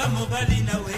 nga mobali na we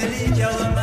seni yalan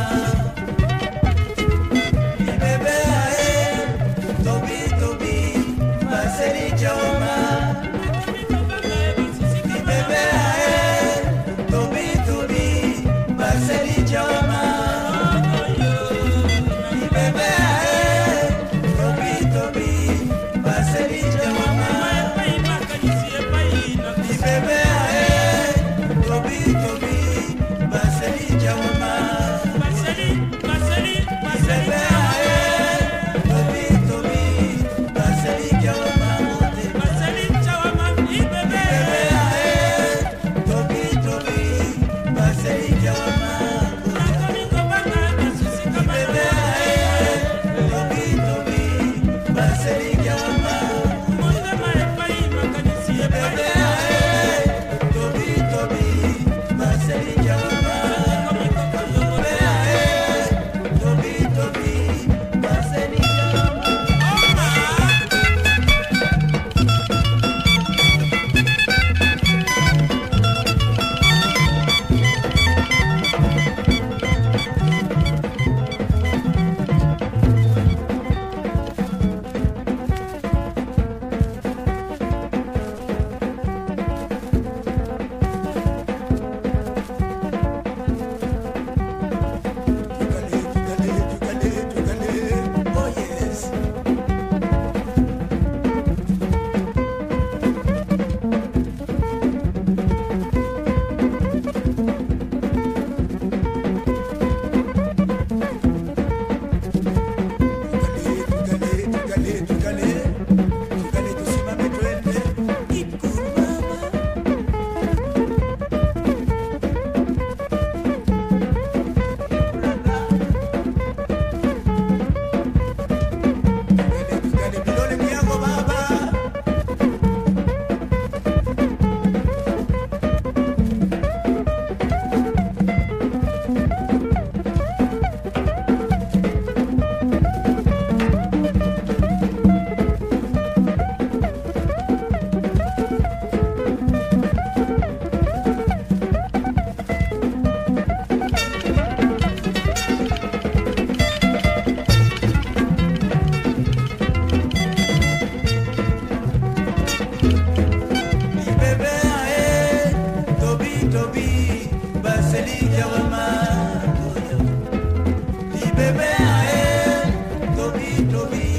Toby, Toby.